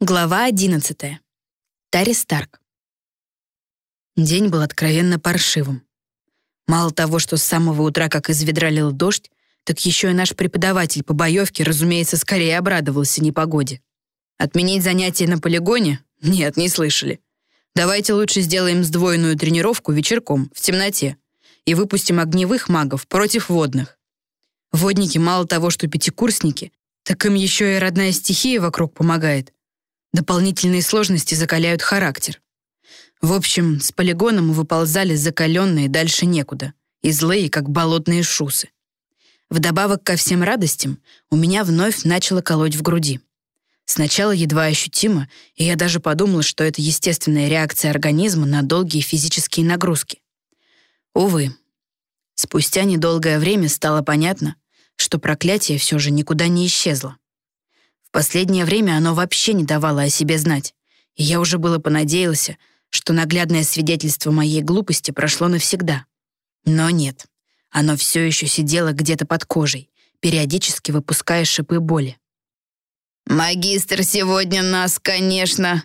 Глава 11. Тари Старк. День был откровенно паршивым. Мало того, что с самого утра как из ведра лил дождь, так еще и наш преподаватель по боевке, разумеется, скорее обрадовался непогоде. Отменить занятия на полигоне? Нет, не слышали. Давайте лучше сделаем сдвоенную тренировку вечерком, в темноте, и выпустим огневых магов против водных. Водники мало того, что пятикурсники, так им еще и родная стихия вокруг помогает. Дополнительные сложности закаляют характер. В общем, с полигона мы выползали закаленные дальше некуда и злые, как болотные шусы. Вдобавок ко всем радостям у меня вновь начало колоть в груди. Сначала едва ощутимо, и я даже подумала, что это естественная реакция организма на долгие физические нагрузки. Увы, спустя недолгое время стало понятно, что проклятие все же никуда не исчезло. В последнее время оно вообще не давало о себе знать, и я уже было понадеялся, что наглядное свидетельство моей глупости прошло навсегда. Но нет, оно все еще сидело где-то под кожей, периодически выпуская шипы боли. «Магистр сегодня нас, конечно!»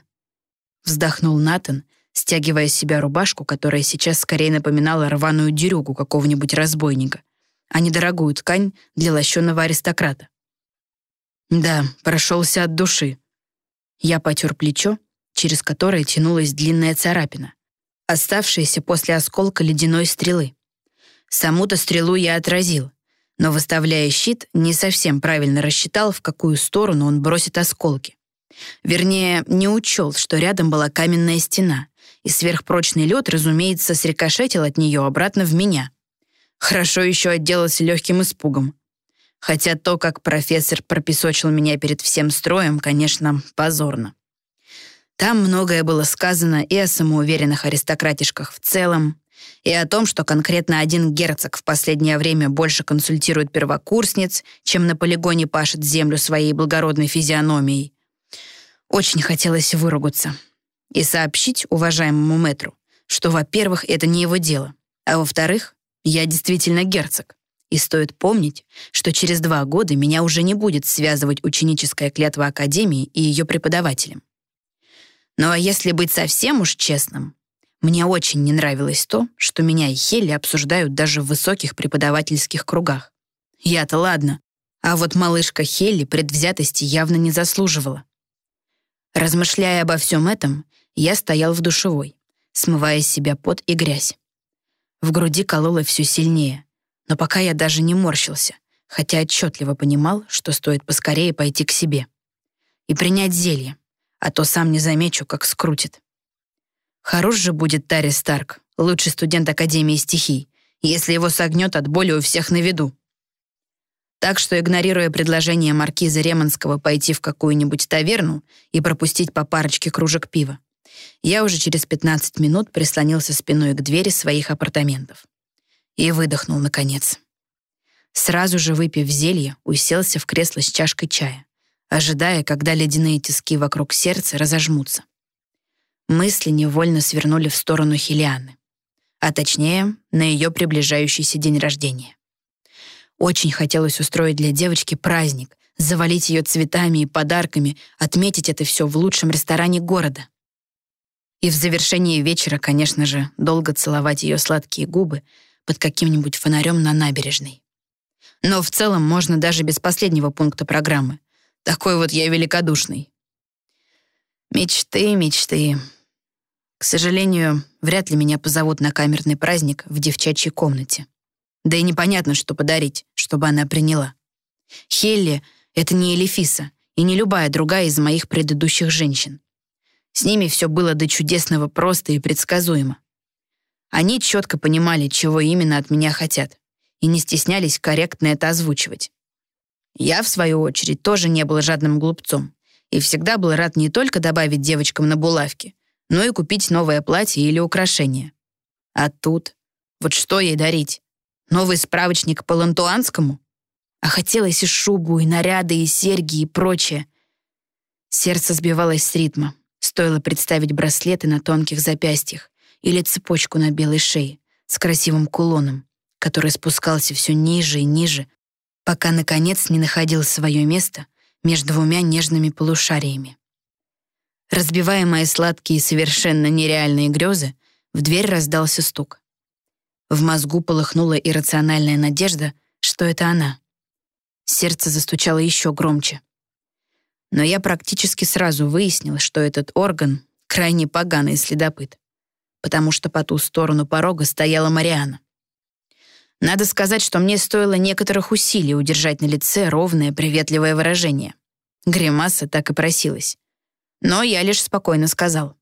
Вздохнул Натан, стягивая с себя рубашку, которая сейчас скорее напоминала рваную дерюгу какого-нибудь разбойника, а не дорогую ткань для лощеного аристократа. Да, прошелся от души. Я потер плечо, через которое тянулась длинная царапина, оставшаяся после осколка ледяной стрелы. Саму-то стрелу я отразил, но, выставляя щит, не совсем правильно рассчитал, в какую сторону он бросит осколки. Вернее, не учел, что рядом была каменная стена, и сверхпрочный лед, разумеется, срикошетил от нее обратно в меня. Хорошо еще отделался легким испугом. Хотя то, как профессор пропесочил меня перед всем строем, конечно, позорно. Там многое было сказано и о самоуверенных аристократишках в целом, и о том, что конкретно один герцог в последнее время больше консультирует первокурсниц, чем на полигоне пашет землю своей благородной физиономией. Очень хотелось выругаться и сообщить уважаемому мэтру, что, во-первых, это не его дело, а во-вторых, я действительно герцог. И стоит помнить, что через два года меня уже не будет связывать ученическая клятва Академии и ее преподавателем. Ну а если быть совсем уж честным, мне очень не нравилось то, что меня и Хелли обсуждают даже в высоких преподавательских кругах. Я-то ладно, а вот малышка Хелли предвзятости явно не заслуживала. Размышляя обо всем этом, я стоял в душевой, смывая с себя пот и грязь. В груди кололо все сильнее, но пока я даже не морщился, хотя отчетливо понимал, что стоит поскорее пойти к себе. И принять зелье, а то сам не замечу, как скрутит. Хорош же будет Тари Старк, лучший студент Академии стихий, если его согнет от боли у всех на виду. Так что, игнорируя предложение маркиза Ремонского пойти в какую-нибудь таверну и пропустить по парочке кружек пива, я уже через 15 минут прислонился спиной к двери своих апартаментов и выдохнул, наконец. Сразу же, выпив зелье, уселся в кресло с чашкой чая, ожидая, когда ледяные тиски вокруг сердца разожмутся. Мысли невольно свернули в сторону Хелианы, а точнее, на ее приближающийся день рождения. Очень хотелось устроить для девочки праздник, завалить ее цветами и подарками, отметить это все в лучшем ресторане города. И в завершении вечера, конечно же, долго целовать ее сладкие губы, под каким-нибудь фонарем на набережной. Но в целом можно даже без последнего пункта программы. Такой вот я великодушный. Мечты, мечты. К сожалению, вряд ли меня позовут на камерный праздник в девчачьей комнате. Да и непонятно, что подарить, чтобы она приняла. Хелли — это не Элифиса и не любая другая из моих предыдущих женщин. С ними все было до чудесного просто и предсказуемо. Они четко понимали, чего именно от меня хотят, и не стеснялись корректно это озвучивать. Я, в свою очередь, тоже не был жадным глупцом и всегда был рад не только добавить девочкам на булавки, но и купить новое платье или украшение. А тут... Вот что ей дарить? Новый справочник по лантуанскому? А хотелось и шубу, и наряды, и серьги, и прочее. Сердце сбивалось с ритма. Стоило представить браслеты на тонких запястьях, или цепочку на белой шее с красивым кулоном, который спускался все ниже и ниже, пока, наконец, не находил свое место между двумя нежными полушариями. Разбивая мои сладкие и совершенно нереальные грезы, в дверь раздался стук. В мозгу полыхнула иррациональная надежда, что это она. Сердце застучало еще громче. Но я практически сразу выяснил, что этот орган — крайне поганый следопыт, потому что по ту сторону порога стояла Мариана. Надо сказать, что мне стоило некоторых усилий удержать на лице ровное, приветливое выражение. Гримаса так и просилась. Но я лишь спокойно сказал.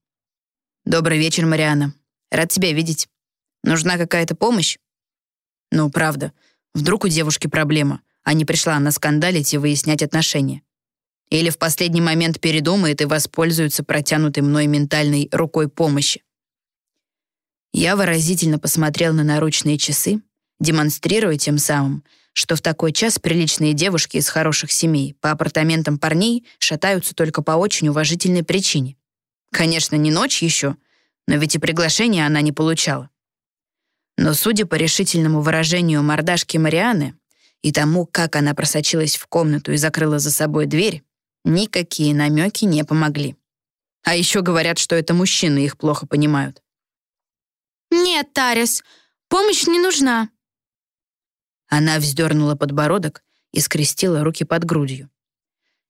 «Добрый вечер, Мариана. Рад тебя видеть. Нужна какая-то помощь?» «Ну, правда. Вдруг у девушки проблема, а не пришла она скандалить и выяснять отношения. Или в последний момент передумает и воспользуется протянутой мной ментальной рукой помощи. Я выразительно посмотрел на наручные часы, демонстрируя тем самым, что в такой час приличные девушки из хороших семей по апартаментам парней шатаются только по очень уважительной причине. Конечно, не ночь еще, но ведь и приглашения она не получала. Но судя по решительному выражению мордашки Марианы и тому, как она просочилась в комнату и закрыла за собой дверь, никакие намеки не помогли. А еще говорят, что это мужчины их плохо понимают. «Нет, Тарис, помощь не нужна». Она вздернула подбородок и скрестила руки под грудью.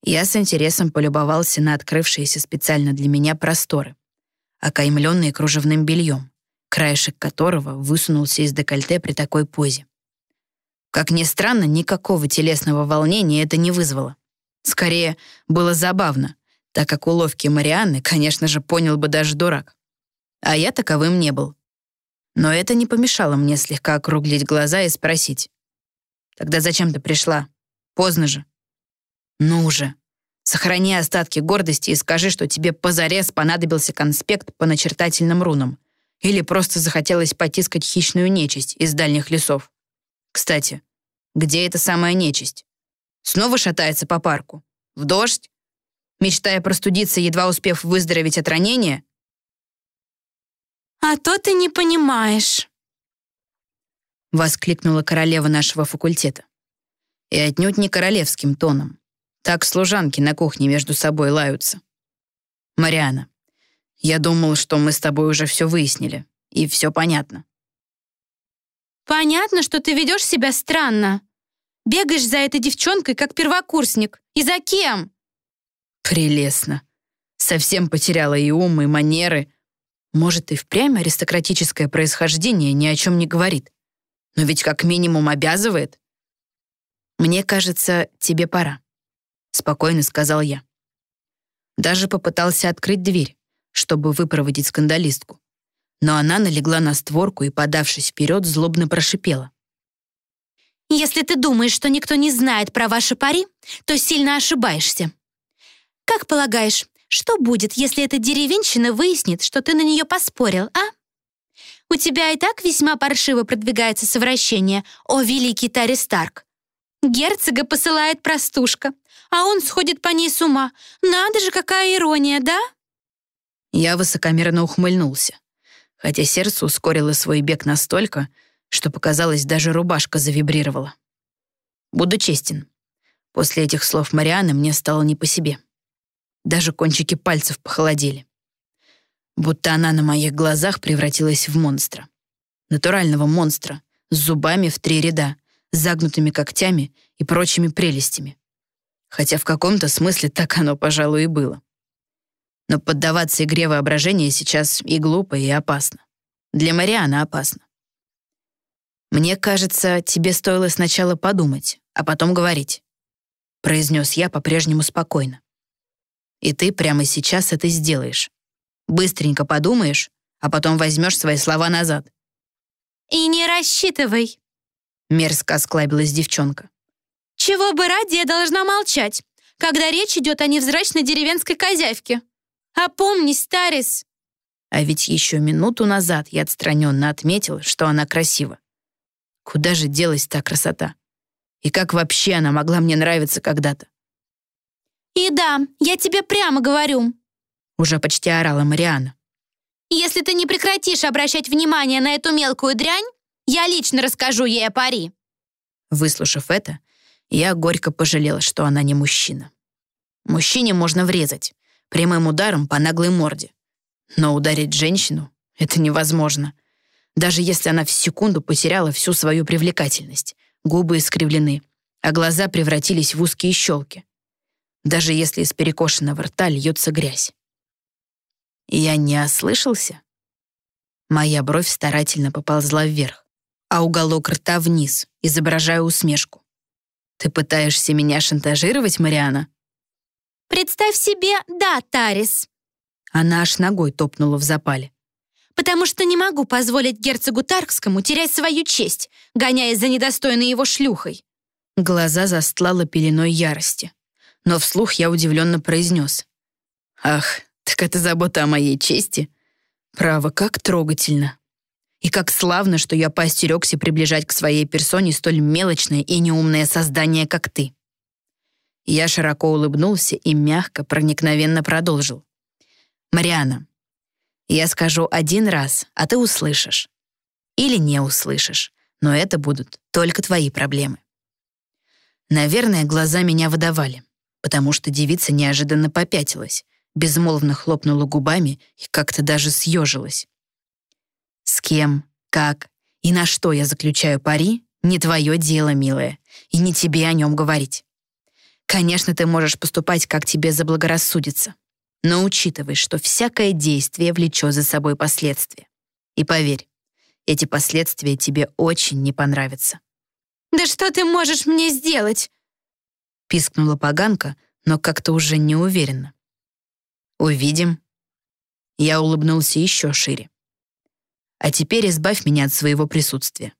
Я с интересом полюбовался на открывшиеся специально для меня просторы, окаймленные кружевным бельем, краешек которого высунулся из декольте при такой позе. Как ни странно, никакого телесного волнения это не вызвало. Скорее, было забавно, так как уловки Марианны, конечно же, понял бы даже дурак. А я таковым не был. Но это не помешало мне слегка округлить глаза и спросить. «Тогда зачем ты пришла? Поздно же». «Ну уже. Сохрани остатки гордости и скажи, что тебе позарез понадобился конспект по начертательным рунам. Или просто захотелось потискать хищную нечисть из дальних лесов. Кстати, где эта самая нечисть? Снова шатается по парку? В дождь? Мечтая простудиться, едва успев выздороветь от ранения? «А то ты не понимаешь», — воскликнула королева нашего факультета. И отнюдь не королевским тоном. Так служанки на кухне между собой лаются. «Мариана, я думал, что мы с тобой уже все выяснили, и все понятно». «Понятно, что ты ведешь себя странно. Бегаешь за этой девчонкой, как первокурсник. И за кем?» «Прелестно. Совсем потеряла и ум, и манеры, может, и впрямь аристократическое происхождение ни о чем не говорит. Но ведь как минимум обязывает. «Мне кажется, тебе пора», — спокойно сказал я. Даже попытался открыть дверь, чтобы выпроводить скандалистку. Но она налегла на створку и, подавшись вперед, злобно прошипела. «Если ты думаешь, что никто не знает про ваши пари, то сильно ошибаешься. Как полагаешь, что будет, если эта деревенщина выяснит, что ты на нее поспорил, а? У тебя и так весьма паршиво продвигается совращение, о великий Тари Старк. Герцога посылает простушка, а он сходит по ней с ума. Надо же, какая ирония, да? Я высокомерно ухмыльнулся, хотя сердце ускорило свой бег настолько, что, показалось, даже рубашка завибрировала. Буду честен. После этих слов Марианы мне стало не по себе. Даже кончики пальцев похолодели. Будто она на моих глазах превратилась в монстра. Натурального монстра, с зубами в три ряда, загнутыми когтями и прочими прелестями. Хотя в каком-то смысле так оно, пожалуй, и было. Но поддаваться игре воображения сейчас и глупо, и опасно. Для Марианы опасно. «Мне кажется, тебе стоило сначала подумать, а потом говорить», произнес я по-прежнему спокойно. И ты прямо сейчас это сделаешь. Быстренько подумаешь, а потом возьмешь свои слова назад. «И не рассчитывай», — мерзко осклабилась девчонка. «Чего бы ради я должна молчать, когда речь идет о невзрачной деревенской козявке? Опомнись, Тарис!» А ведь еще минуту назад я отстраненно отметил, что она красива. Куда же делась та красота? И как вообще она могла мне нравиться когда-то? «И да, я тебе прямо говорю», — уже почти орала Мариана. «Если ты не прекратишь обращать внимание на эту мелкую дрянь, я лично расскажу ей о пари». Выслушав это, я горько пожалела, что она не мужчина. Мужчине можно врезать, прямым ударом по наглой морде. Но ударить женщину — это невозможно. Даже если она в секунду потеряла всю свою привлекательность. Губы искривлены, а глаза превратились в узкие щелки. Даже если из перекошенного рта льется грязь. Я не ослышался? Моя бровь старательно поползла вверх, а уголок рта вниз, изображая усмешку. Ты пытаешься меня шантажировать, Мариана? Представь себе, да, Тарис. Она аж ногой топнула в запале. Потому что не могу позволить герцогу Таркскому терять свою честь, гоняясь за недостойной его шлюхой. Глаза застлала пеленой ярости. Но вслух я удивленно произнес. «Ах, так это забота о моей чести? Право, как трогательно. И как славно, что я поостерегся приближать к своей персоне столь мелочное и неумное создание, как ты». Я широко улыбнулся и мягко, проникновенно продолжил. «Мариана, я скажу один раз, а ты услышишь. Или не услышишь, но это будут только твои проблемы». Наверное, глаза меня выдавали, потому что девица неожиданно попятилась, безмолвно хлопнула губами и как-то даже съежилась. С кем, как и на что я заключаю пари, не твое дело, милая, и не тебе о нем говорить. Конечно, ты можешь поступать, как тебе заблагорассудится, но учитывай, что всякое действие влечет за собой последствия. И поверь, эти последствия тебе очень не понравятся. «Да что ты можешь мне сделать?» Пискнула поганка, но как-то уже неуверенно. «Увидим». Я улыбнулся еще шире. «А теперь избавь меня от своего присутствия,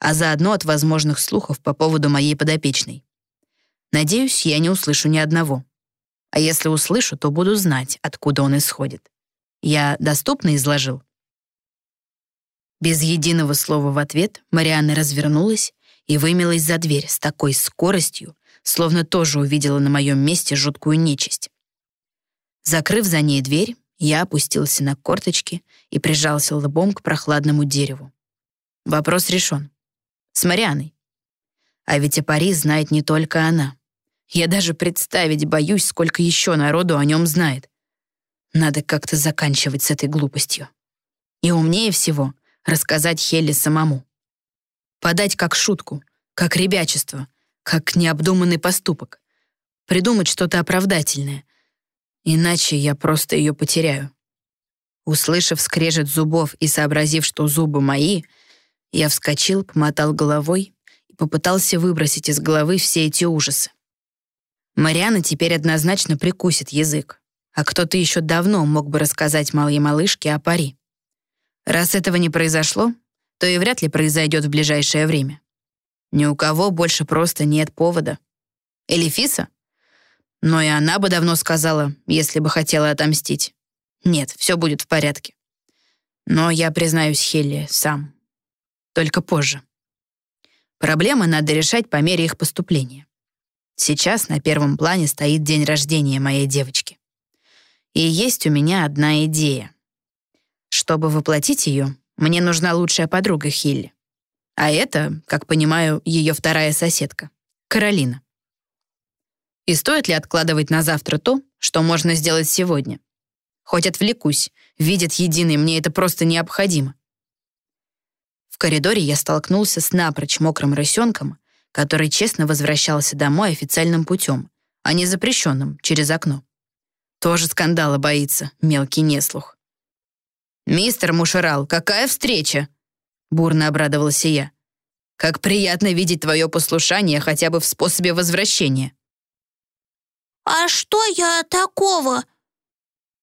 а заодно от возможных слухов по поводу моей подопечной. Надеюсь, я не услышу ни одного. А если услышу, то буду знать, откуда он исходит. Я доступно изложил?» Без единого слова в ответ Марианна развернулась и вымилась за дверь с такой скоростью, словно тоже увидела на моем месте жуткую нечисть. Закрыв за ней дверь, я опустился на корточки и прижался лбом к прохладному дереву. Вопрос решен. С Марианой. А ведь о Пари знает не только она. Я даже представить боюсь, сколько еще народу о нем знает. Надо как-то заканчивать с этой глупостью. И умнее всего рассказать Хелли самому. Подать как шутку, как ребячество, как необдуманный поступок. Придумать что-то оправдательное — Иначе я просто ее потеряю. Услышав скрежет зубов и сообразив, что зубы мои, я вскочил, помотал головой и попытался выбросить из головы все эти ужасы. Мариана теперь однозначно прикусит язык, а кто-то еще давно мог бы рассказать малой малышке о пари. Раз этого не произошло, то и вряд ли произойдет в ближайшее время. Ни у кого больше просто нет повода. Элифиса? Но и она бы давно сказала, если бы хотела отомстить. Нет, все будет в порядке. Но я признаюсь Хелли сам. Только позже. Проблемы надо решать по мере их поступления. Сейчас на первом плане стоит день рождения моей девочки. И есть у меня одна идея. Чтобы воплотить ее, мне нужна лучшая подруга Хилли. А это, как понимаю, ее вторая соседка, Каролина. И стоит ли откладывать на завтра то, что можно сделать сегодня? Хоть отвлекусь, видят единый, мне это просто необходимо. В коридоре я столкнулся с напрочь мокрым рысенком, который честно возвращался домой официальным путем, а не запрещенным, через окно. Тоже скандала боится, мелкий неслух. «Мистер Мушерал, какая встреча?» Бурно обрадовался я. «Как приятно видеть твое послушание хотя бы в способе возвращения». «А что я такого?»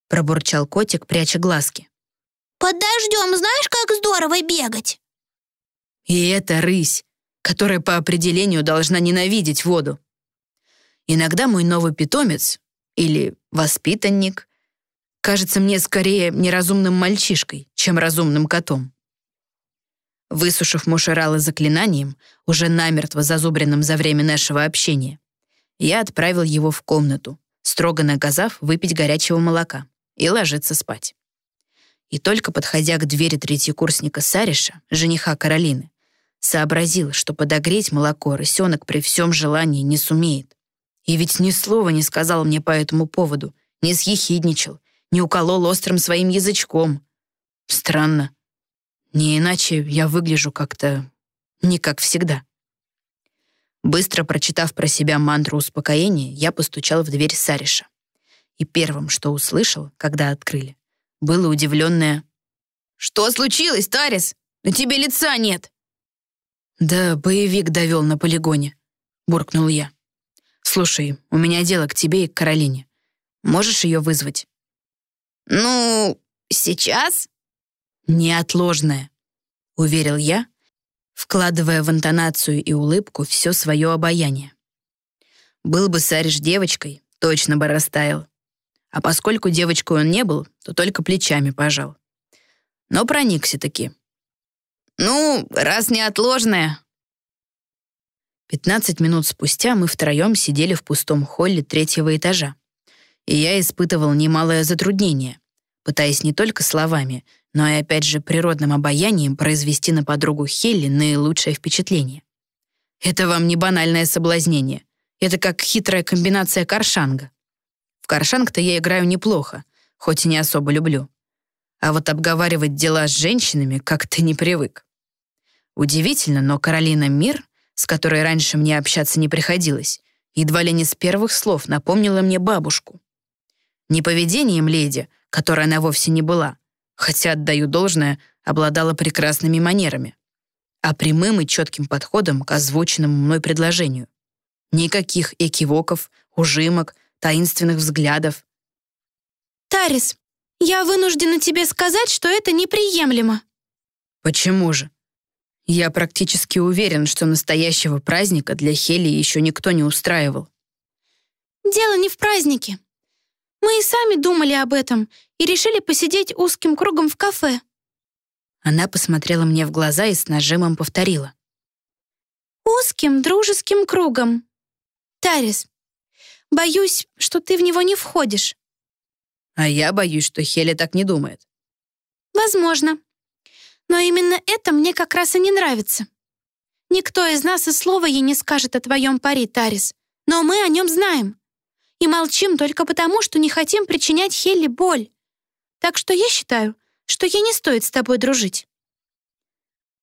Пробурчал котик, пряча глазки. «Под дождем знаешь, как здорово бегать?» И это рысь, которая по определению должна ненавидеть воду. Иногда мой новый питомец или воспитанник кажется мне скорее неразумным мальчишкой, чем разумным котом. Высушив мушералы заклинанием, уже намертво зазубренным за время нашего общения, я отправил его в комнату, строго наказав выпить горячего молока и ложиться спать. И только подходя к двери третьекурсника Сариша, жениха Каролины, сообразил, что подогреть молоко рысенок при всем желании не сумеет. И ведь ни слова не сказал мне по этому поводу, не съехидничал, не уколол острым своим язычком. Странно. Не иначе я выгляжу как-то не как всегда. Быстро прочитав про себя мантру успокоения, я постучал в дверь Сариша. И первым, что услышал, когда открыли, было удивленное «Что случилось, Тарис? На тебе лица нет!» «Да боевик довел на полигоне», — буркнул я. «Слушай, у меня дело к тебе и к Каролине. Можешь ее вызвать?» «Ну, сейчас?» «Неотложное», — уверил я, вкладывая в интонацию и улыбку все свое обаяние. Был бы Сариш девочкой, точно бы растаял. А поскольку девочкой он не был, то только плечами пожал. Но проникся таки. «Ну, раз неотложное». Пятнадцать минут спустя мы втроем сидели в пустом холле третьего этажа. И я испытывал немалое затруднение, пытаясь не только словами, но и опять же природным обаянием произвести на подругу Хелли наилучшее впечатление. Это вам не банальное соблазнение. Это как хитрая комбинация каршанга. В каршанг-то я играю неплохо, хоть и не особо люблю. А вот обговаривать дела с женщинами как-то не привык. Удивительно, но Каролина Мир, с которой раньше мне общаться не приходилось, едва ли не с первых слов напомнила мне бабушку. Не поведением леди, которой она вовсе не была, хотя, отдаю должное, обладала прекрасными манерами, а прямым и четким подходом к озвученному мной предложению. Никаких экивоков, ужимок, таинственных взглядов. «Тарис, я вынуждена тебе сказать, что это неприемлемо». «Почему же?» Я практически уверен, что настоящего праздника для Хели еще никто не устраивал. «Дело не в празднике. Мы и сами думали об этом и решили посидеть узким кругом в кафе». Она посмотрела мне в глаза и с нажимом повторила. «Узким дружеским кругом. Тарис, боюсь, что ты в него не входишь». А я боюсь, что Хеля так не думает. «Возможно. Но именно это мне как раз и не нравится. Никто из нас и слова ей не скажет о твоем пари, Тарис, но мы о нем знаем и молчим только потому, что не хотим причинять Хелли боль. Так что я считаю, что ей не стоит с тобой дружить».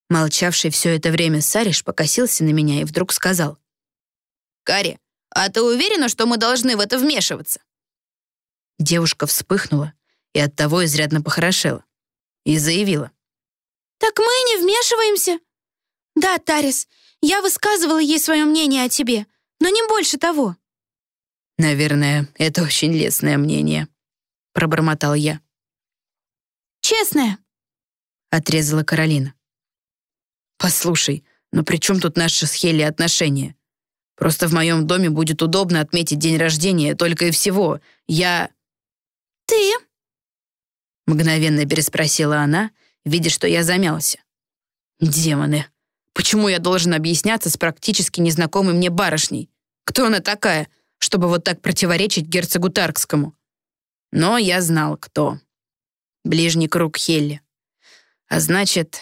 Молчавший все это время Сариш покосился на меня и вдруг сказал. «Кари, а ты уверена, что мы должны в это вмешиваться?» Девушка вспыхнула и оттого изрядно похорошела. И заявила. «Так мы не вмешиваемся?» «Да, Тарис, я высказывала ей свое мнение о тебе, но не больше того». «Наверное, это очень лестное мнение», — пробормотал я. «Честное», — отрезала Каролина. «Послушай, но при чем тут наши с Хелли отношения? Просто в моем доме будет удобно отметить день рождения только и всего. Я...» «Ты?» Мгновенно переспросила она, видя, что я замялся. «Демоны! Почему я должен объясняться с практически незнакомой мне барышней? Кто она такая? Чтобы вот так противоречить герцогу Таркскому. Но я знал, кто. Ближний круг Хелли. А значит...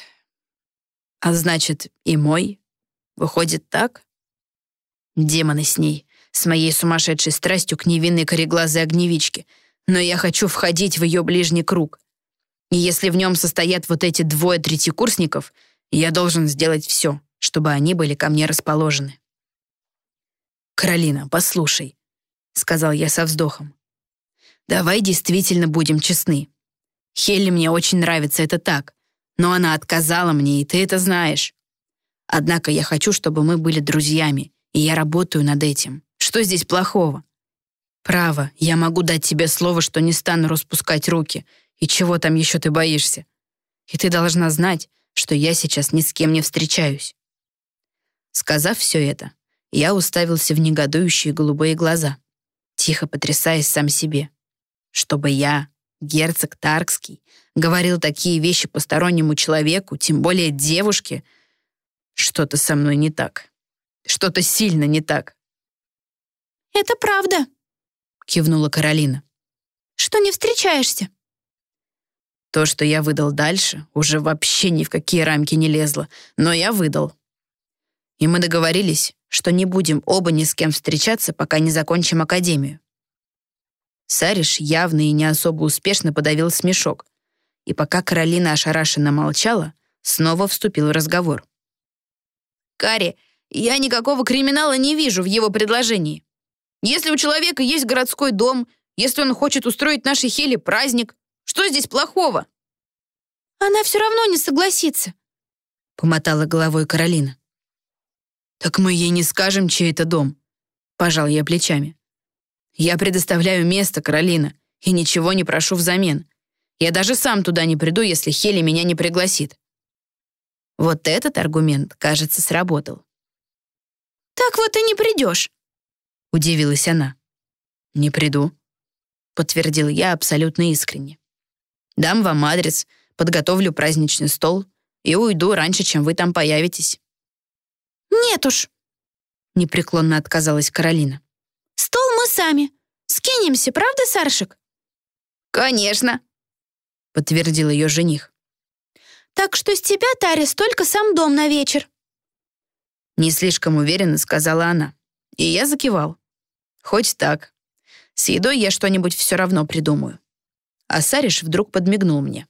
А значит, и мой. Выходит так? Демоны с ней, с моей сумасшедшей страстью к невинной кореглазой огневичке. Но я хочу входить в ее ближний круг. И если в нем состоят вот эти двое третьекурсников, я должен сделать все, чтобы они были ко мне расположены. «Каролина, послушай», — сказал я со вздохом. «Давай действительно будем честны. Хелли мне очень нравится, это так, но она отказала мне, и ты это знаешь. Однако я хочу, чтобы мы были друзьями, и я работаю над этим. Что здесь плохого? Право, я могу дать тебе слово, что не стану распускать руки, и чего там еще ты боишься? И ты должна знать, что я сейчас ни с кем не встречаюсь». Сказав все это, я уставился в негодующие голубые глаза, тихо потрясаясь сам себе. Чтобы я, герцог Таркский, говорил такие вещи постороннему человеку, тем более девушке, что-то со мной не так. Что-то сильно не так. «Это правда», — кивнула Каролина. «Что не встречаешься?» То, что я выдал дальше, уже вообще ни в какие рамки не лезло, но я выдал. И мы договорились, что не будем оба ни с кем встречаться, пока не закончим академию. Сариш явно и не особо успешно подавил смешок. И пока Каролина ошарашенно молчала, снова вступил в разговор. Кари, я никакого криминала не вижу в его предложении. Если у человека есть городской дом, если он хочет устроить нашей Хеле праздник, что здесь плохого? Она все равно не согласится, помотала головой Каролина. Так мы ей не скажем, чей это дом, пожал я плечами. Я предоставляю место, Каролина, и ничего не прошу взамен. Я даже сам туда не приду, если Хели меня не пригласит. Вот этот аргумент, кажется, сработал. «Так вот и не придешь», — удивилась она. «Не приду», — подтвердил я абсолютно искренне. «Дам вам адрес, подготовлю праздничный стол и уйду раньше, чем вы там появитесь». «Нет уж», — непреклонно отказалась Каролина. «Стол мы сами. Скинемся, правда, Саршик?» «Конечно», — подтвердил ее жених. «Так что с тебя, Тарис, только сам дом на вечер». Не слишком уверенно сказала она. И я закивал. Хоть так. С едой я что-нибудь все равно придумаю. А Сариш вдруг подмигнул мне.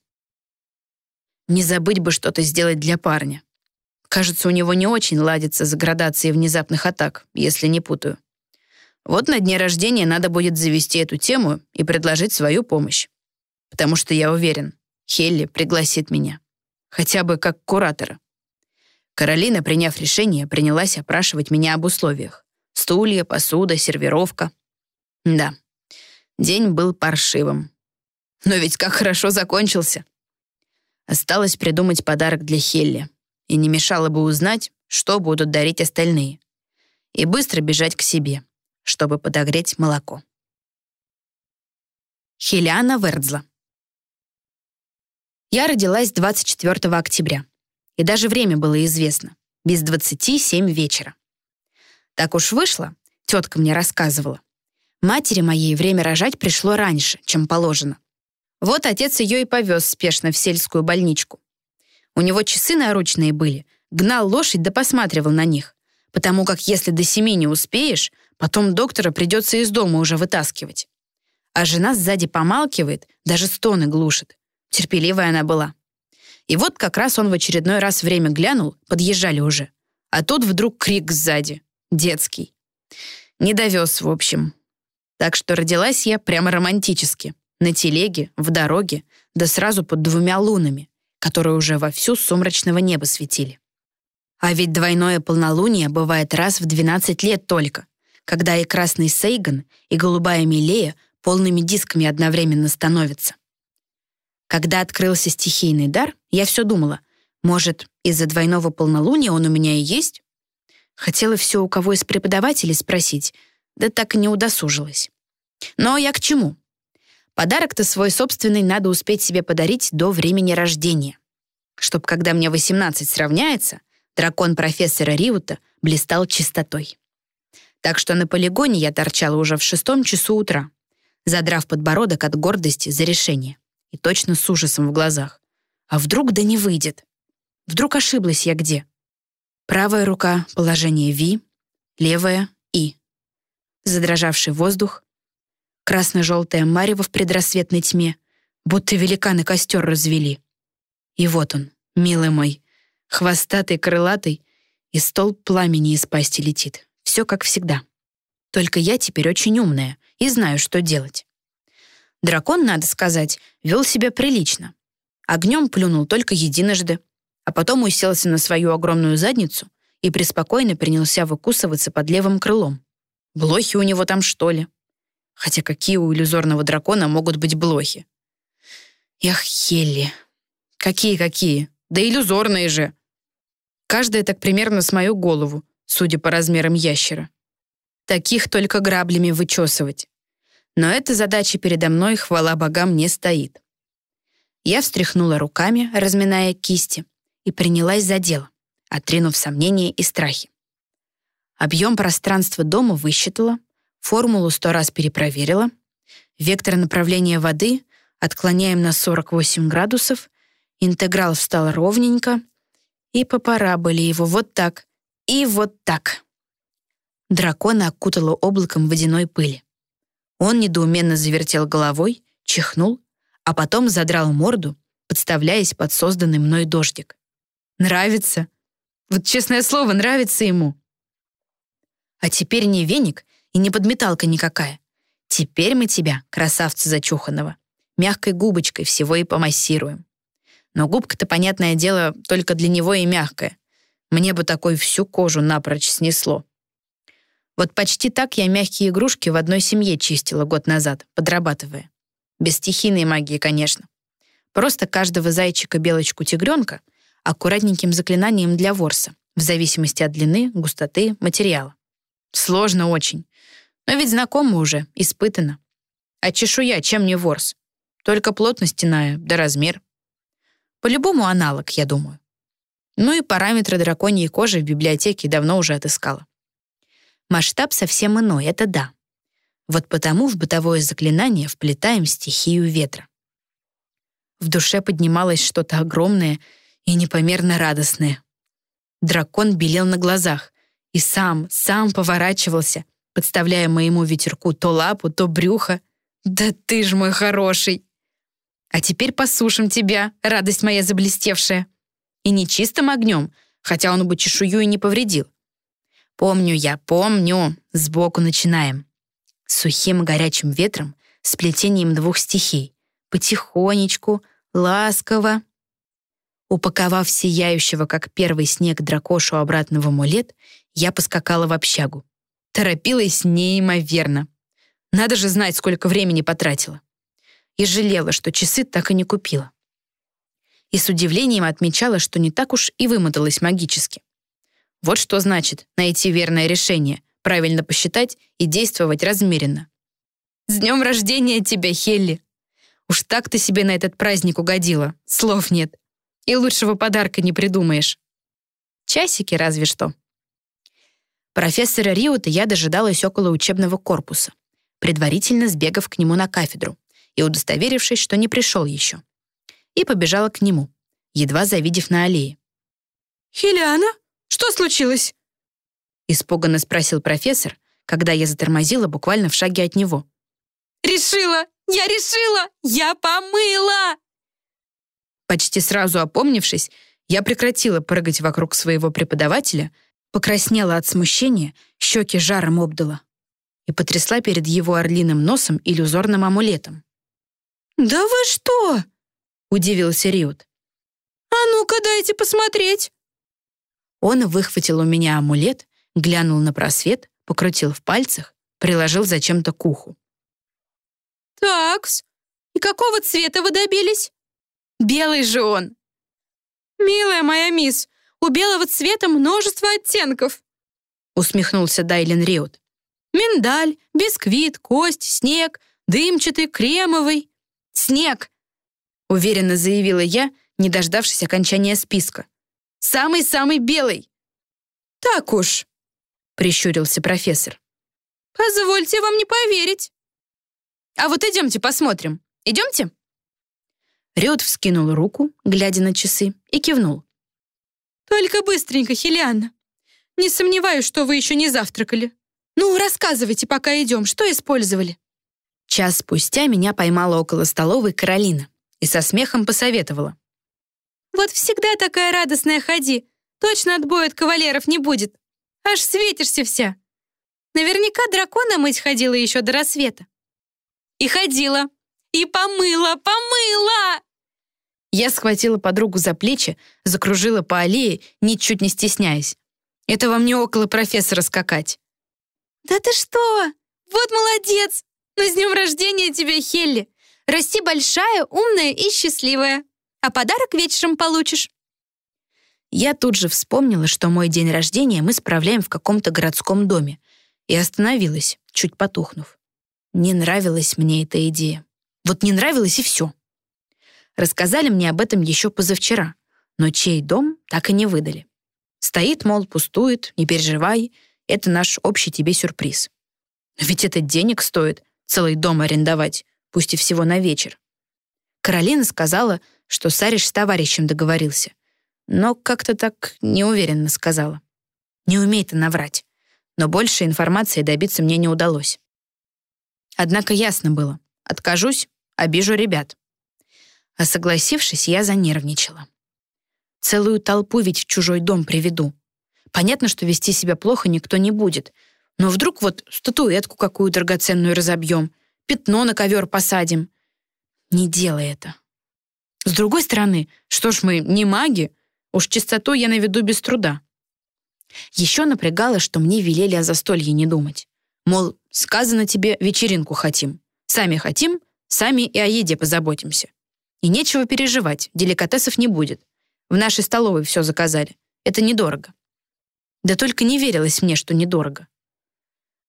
Не забыть бы что-то сделать для парня. Кажется, у него не очень ладится с градацией внезапных атак, если не путаю. Вот на дне рождения надо будет завести эту тему и предложить свою помощь. Потому что я уверен, Хелли пригласит меня. Хотя бы как куратора. Каролина, приняв решение, принялась опрашивать меня об условиях. Стулья, посуда, сервировка. Да, день был паршивым. Но ведь как хорошо закончился. Осталось придумать подарок для Хелли. И не мешало бы узнать, что будут дарить остальные. И быстро бежать к себе, чтобы подогреть молоко. Хелиана Вердзла. Я родилась 24 октября и даже время было известно — без 27 вечера. Так уж вышло, тетка мне рассказывала. Матери моей время рожать пришло раньше, чем положено. Вот отец ее и повез спешно в сельскую больничку. У него часы наручные были, гнал лошадь да посматривал на них, потому как если до семи не успеешь, потом доктора придется из дома уже вытаскивать. А жена сзади помалкивает, даже стоны глушит. Терпеливая она была. И вот как раз он в очередной раз время глянул, подъезжали уже. А тут вдруг крик сзади. Детский. Не довез, в общем. Так что родилась я прямо романтически. На телеге, в дороге, да сразу под двумя лунами, которые уже вовсю сумрачного неба светили. А ведь двойное полнолуние бывает раз в 12 лет только, когда и красный Сейган, и голубая Милея полными дисками одновременно становятся. Когда открылся стихийный дар, я все думала, может, из-за двойного полнолуния он у меня и есть? Хотела все у кого из преподавателей спросить, да так и не удосужилась. Но я к чему? Подарок-то свой собственный надо успеть себе подарить до времени рождения. Чтоб, когда мне 18 сравняется, дракон профессора Риута блистал чистотой. Так что на полигоне я торчала уже в шестом часу утра, задрав подбородок от гордости за решение и точно с ужасом в глазах. А вдруг да не выйдет? Вдруг ошиблась я где? Правая рука — положение Ви, левая — И. Задрожавший воздух, красно-желтое марево в предрассветной тьме, будто великаны костер развели. И вот он, милый мой, хвостатый, крылатый, и столб пламени из пасти летит. Все как всегда. Только я теперь очень умная и знаю, что делать. Дракон, надо сказать, вел себя прилично. Огнем плюнул только единожды, а потом уселся на свою огромную задницу и преспокойно принялся выкусываться под левым крылом. Блохи у него там, что ли? Хотя какие у иллюзорного дракона могут быть блохи? Эх, Хелли. Какие-какие? Да иллюзорные же. Каждая так примерно с мою голову, судя по размерам ящера. Таких только граблями вычесывать. Но эта задача передо мной, хвала богам, не стоит. Я встряхнула руками, разминая кисти, и принялась за дело, отринув сомнения и страхи. Объем пространства дома высчитала, формулу сто раз перепроверила, вектор направления воды отклоняем на 48 градусов, интеграл встал ровненько, и по параболе его вот так, и вот так. Дракона окутало облаком водяной пыли. Он недоуменно завертел головой, чихнул, а потом задрал морду, подставляясь под созданный мной дождик. Нравится. Вот честное слово, нравится ему. А теперь не веник и не подметалка никакая. Теперь мы тебя, красавца зачуханного, мягкой губочкой всего и помассируем. Но губка-то, понятное дело, только для него и мягкая. Мне бы такой всю кожу напрочь снесло. Вот почти так я мягкие игрушки в одной семье чистила год назад, подрабатывая. Без стихийной магии, конечно. Просто каждого зайчика-белочку-тигренка аккуратненьким заклинанием для ворса, в зависимости от длины, густоты, материала. Сложно очень. Но ведь знакомо уже, испытано. А чешуя чем не ворс? Только плотность стеная, да размер. По-любому аналог, я думаю. Ну и параметры драконьей кожи в библиотеке давно уже отыскала. Масштаб совсем иной, это да. Вот потому в бытовое заклинание вплетаем стихию ветра. В душе поднималось что-то огромное и непомерно радостное. Дракон белел на глазах и сам, сам поворачивался, подставляя моему ветерку то лапу, то брюхо. «Да ты ж мой хороший!» «А теперь посушим тебя, радость моя заблестевшая!» И не чистым огнем, хотя он бы чешую и не повредил. Помню я, помню. Сбоку начинаем. Сухим горячим ветром, сплетением двух стихий. Потихонечку, ласково. Упаковав сияющего, как первый снег, дракошу обратно в амулет, я поскакала в общагу. Торопилась неимоверно. Надо же знать, сколько времени потратила. И жалела, что часы так и не купила. И с удивлением отмечала, что не так уж и вымоталась магически. Вот что значит найти верное решение, правильно посчитать и действовать размеренно. «С днем рождения тебя, Хелли!» Уж так ты себе на этот праздник угодила, слов нет. И лучшего подарка не придумаешь. Часики разве что. Профессора Риота я дожидалась около учебного корпуса, предварительно сбегав к нему на кафедру и удостоверившись, что не пришел еще. И побежала к нему, едва завидев на аллее. «Хелиана?» Что случилось?» Испуганно спросил профессор, когда я затормозила буквально в шаге от него. «Решила! Я решила! Я помыла!» Почти сразу опомнившись, я прекратила прыгать вокруг своего преподавателя, покраснела от смущения, щеки жаром обдала и потрясла перед его орлиным носом иллюзорным амулетом. «Да вы что?» — удивился Риот. «А ну-ка дайте посмотреть!» Он выхватил у меня амулет, глянул на просвет, покрутил в пальцах, приложил зачем-то к уху. «Такс, и какого цвета вы добились?» «Белый же он!» «Милая моя мисс, у белого цвета множество оттенков!» усмехнулся Дайлен Риот. «Миндаль, бисквит, кость, снег, дымчатый, кремовый». «Снег!» — уверенно заявила я, не дождавшись окончания списка. Самый-самый белый!» «Так уж», — прищурился профессор. «Позвольте вам не поверить». «А вот идемте посмотрим. Идемте?» Рёд вскинул руку, глядя на часы, и кивнул. «Только быстренько, Хелианна. Не сомневаюсь, что вы еще не завтракали. Ну, рассказывайте, пока идем, что использовали». Час спустя меня поймала около столовой Каролина и со смехом посоветовала. Вот всегда такая радостная ходи. Точно отбоя от кавалеров не будет. Аж светишься вся. Наверняка дракона мыть ходила еще до рассвета. И ходила. И помыла, помыла! Я схватила подругу за плечи, закружила по аллее, ничуть не стесняясь. Это вам не около профессора скакать. «Да ты что? Вот молодец! Ну, с днем рождения тебя, Хелли! Расти большая, умная и счастливая!» а подарок вечером получишь». Я тут же вспомнила, что мой день рождения мы справляем в каком-то городском доме, и остановилась, чуть потухнув. Не нравилась мне эта идея. Вот не нравилось и все. Рассказали мне об этом еще позавчера, но чей дом так и не выдали. Стоит, мол, пустует, не переживай, это наш общий тебе сюрприз. Но ведь это денег стоит, целый дом арендовать, пусть и всего на вечер. Каролина сказала, что Сариш с товарищем договорился. Но как-то так неуверенно сказала. Не умеет она врать. Но больше информации добиться мне не удалось. Однако ясно было, откажусь, обижу ребят. А согласившись, я занервничала. Целую толпу ведь в чужой дом приведу. Понятно, что вести себя плохо никто не будет. Но вдруг вот статуэтку какую драгоценную разобьем, пятно на ковер посадим. Не делай это. С другой стороны, что ж мы, не маги? Уж чистоту я наведу без труда. Еще напрягало, что мне велели о застолье не думать. Мол, сказано тебе, вечеринку хотим. Сами хотим, сами и о еде позаботимся. И нечего переживать, деликатесов не будет. В нашей столовой все заказали. Это недорого. Да только не верилось мне, что недорого.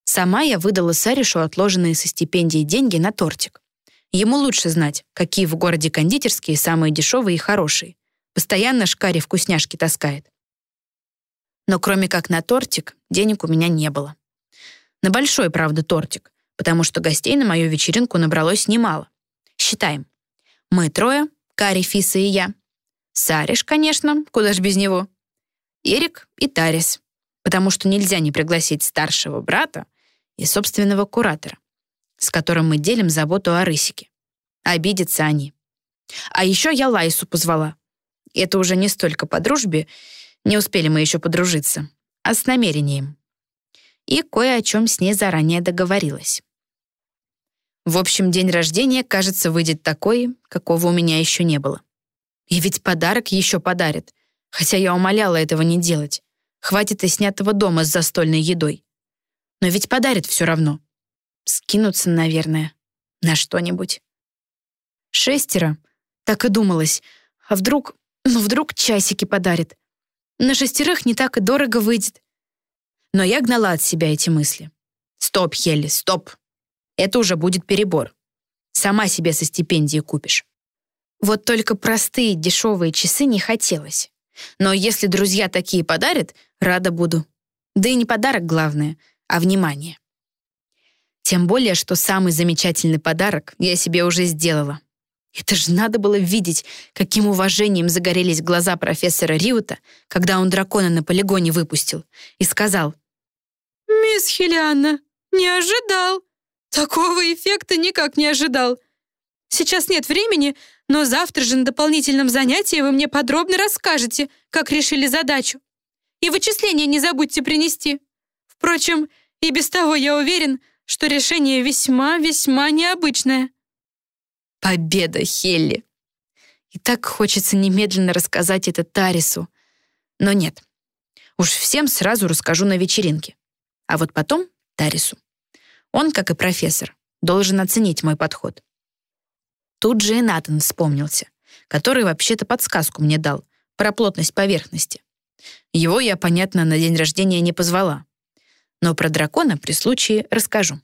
Сама я выдала Саришу отложенные со стипендии деньги на тортик. Ему лучше знать, какие в городе кондитерские самые дешевые и хорошие. Постоянно шкари вкусняшки таскает. Но кроме как на тортик, денег у меня не было. На большой, правда, тортик, потому что гостей на мою вечеринку набралось немало. Считаем. Мы трое, Кари, Фиса и я. Сариш, конечно, куда ж без него. Эрик и Тарис, потому что нельзя не пригласить старшего брата и собственного куратора, с которым мы делим заботу о Рысике. Обидятся они. А еще я Лайсу позвала. Это уже не столько по дружбе, не успели мы еще подружиться, а с намерением. И кое о чем с ней заранее договорилась. В общем, день рождения, кажется, выйдет такой, какого у меня еще не было. И ведь подарок еще подарит, хотя я умоляла этого не делать. Хватит и снятого дома с застольной едой. Но ведь подарит все равно. Скинуться, наверное, на что-нибудь. Шестеро. Так и думалось. А вдруг, ну вдруг часики подарит. На шестерых не так и дорого выйдет. Но я гнала от себя эти мысли. Стоп, Хелли, стоп. Это уже будет перебор. Сама себе со стипендии купишь. Вот только простые дешевые часы не хотелось. Но если друзья такие подарят, рада буду. Да и не подарок главное, а внимание. Тем более, что самый замечательный подарок я себе уже сделала. Это же надо было видеть, каким уважением загорелись глаза профессора Риута, когда он дракона на полигоне выпустил, и сказал, «Мисс Хелианна, не ожидал. Такого эффекта никак не ожидал. Сейчас нет времени, но завтра же на дополнительном занятии вы мне подробно расскажете, как решили задачу. И вычисления не забудьте принести. Впрочем, и без того я уверен, что решение весьма-весьма необычное». Победа, Хелли! И так хочется немедленно рассказать это Тарису. Но нет. Уж всем сразу расскажу на вечеринке. А вот потом Тарису. Он, как и профессор, должен оценить мой подход. Тут же и Натан вспомнился, который вообще-то подсказку мне дал про плотность поверхности. Его я, понятно, на день рождения не позвала. Но про дракона при случае расскажу.